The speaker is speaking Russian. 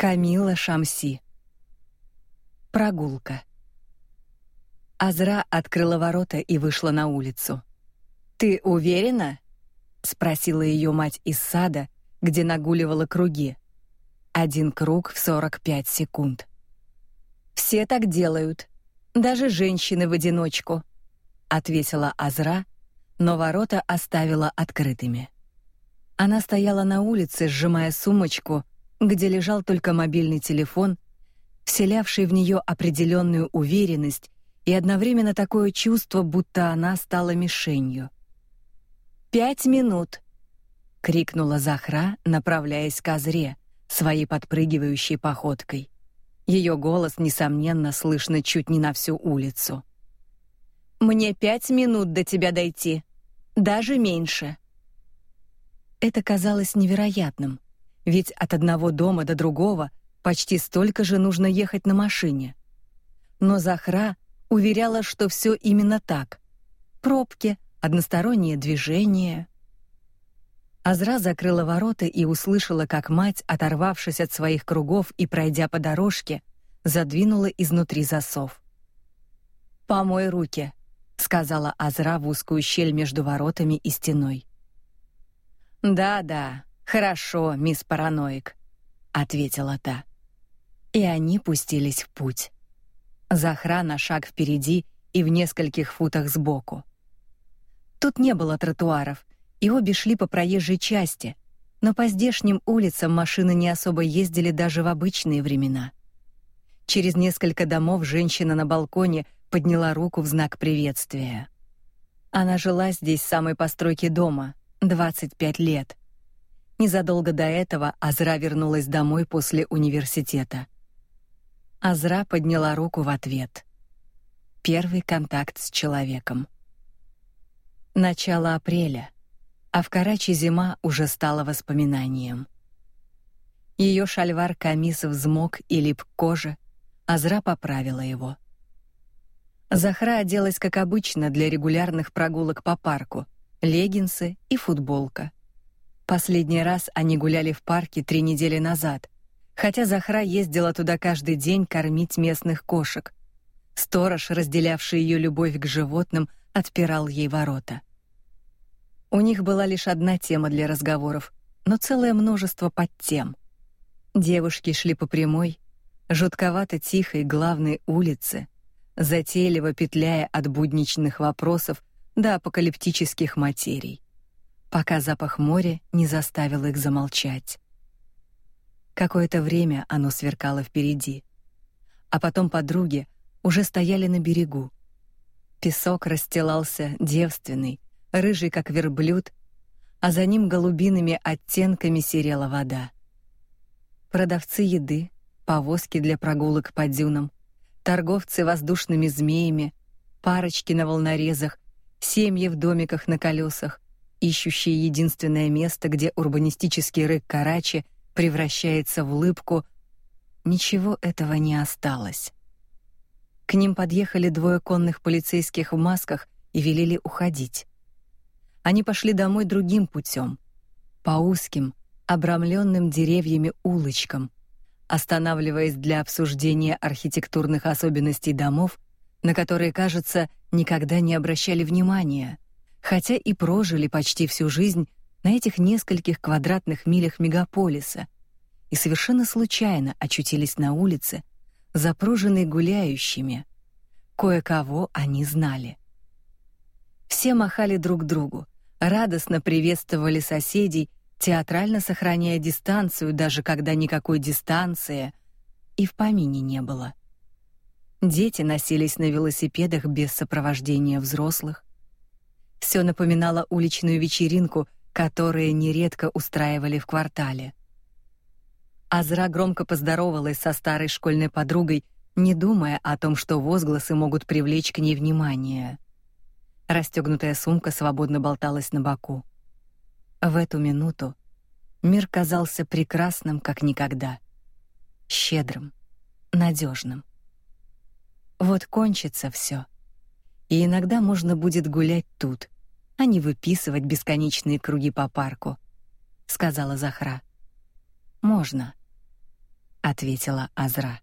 Камила Шамси. Прогулка. Азра открыла ворота и вышла на улицу. Ты уверена? спросила ее мать из сада, где нагуливала круги. Один круг в 45 секунд. Все так делают, даже женщины в одиночку, ответила Азра, но ворота оставила открытыми. Она стояла на улице, сжимая сумочку, где лежал только мобильный телефон, вселявший в нее определенную уверенность и одновременно такое чувство, будто она стала мишенью. «Пять минут!» — крикнула Захра, направляясь к Азре, своей подпрыгивающей походкой. Ее голос, несомненно, слышно чуть не на всю улицу. «Мне пять минут до тебя дойти. Даже меньше». Это казалось невероятным, ведь от одного дома до другого почти столько же нужно ехать на машине. Но Захра уверяла, что все именно так. Пробки, одностороннее движение. Азра закрыла ворота и услышала, как мать, оторвавшись от своих кругов и пройдя по дорожке, задвинула изнутри засов. "Помой руки", сказала Азра в узкую щель между воротами и стеной. "Да-да, хорошо, мисс Параноик", ответила та. И они пустились в путь. Захра на шаг впереди и в нескольких футах сбоку. Тут не было тротуаров, и обе шли по проезжей части, но по здешним улицам машины не особо ездили даже в обычные времена. Через несколько домов женщина на балконе подняла руку в знак приветствия. Она жила здесь с самой постройки дома, 25 лет. Незадолго до этого Азра вернулась домой после университета. Азра подняла руку в ответ. Первый контакт с человеком. Начало апреля, а в Карачи зима уже стала воспоминанием. Ее шальвар камис взмок и лип к коже, Азра поправила его. Захра оделась как обычно для регулярных прогулок по парку: леггинсы и футболка. Последний раз они гуляли в парке три недели назад, хотя Захра ездила туда каждый день кормить местных кошек. Сторож, разделявший ее любовь к животным, отпирал ей ворота. У них была лишь одна тема для разговоров, но целое множество подтем. Девушки шли по прямой, жутковато тихой главной улице, затейливо петляя от будничных вопросов до апокалиптических материй, пока запах моря не заставил их замолчать. Какое-то время оно сверкало впереди. А потом подруги уже стояли на берегу. Песок расстилался девственный, рыжий как верблюд, а за ним голубиными оттенками серела вода. Продавцы еды, повозки для прогулок по дюнам, торговцы воздушными змеями, парочки на волнорезах, семьи в домиках на колесах, ищущие единственное место, где урбанистический рык Карачи — превращается в улыбку, ничего этого не осталось. К ним подъехали двое конных полицейских в масках и велели уходить. Они пошли домой другим путем, по узким, обрамленным деревьями улочкам, останавливаясь для обсуждения архитектурных особенностей домов, на которые, кажется, никогда не обращали внимания, хотя и прожили почти всю жизнь на этих нескольких квадратных милях мегаполиса и совершенно случайно очутились на улице, запруженной гуляющими. Кое-кого они знали. Все махали друг другу, радостно приветствовали соседей, театрально сохраняя дистанцию, даже когда никакой дистанции и в помине не было. Дети носились на велосипедах без сопровождения взрослых. Все напоминало уличную вечеринку — которые нередко устраивали в квартале. Азра громко поздоровалась со старой школьной подругой, не думая о том, что возгласы могут привлечь к ней внимание. Расстегнутая сумка свободно болталась на боку. В эту минуту мир казался прекрасным, как никогда, щедрым, надежным. Вот кончится все, и иногда можно будет гулять тут, а не выписывать бесконечные круги по парку, сказала Захра. Можно. ответила Азра.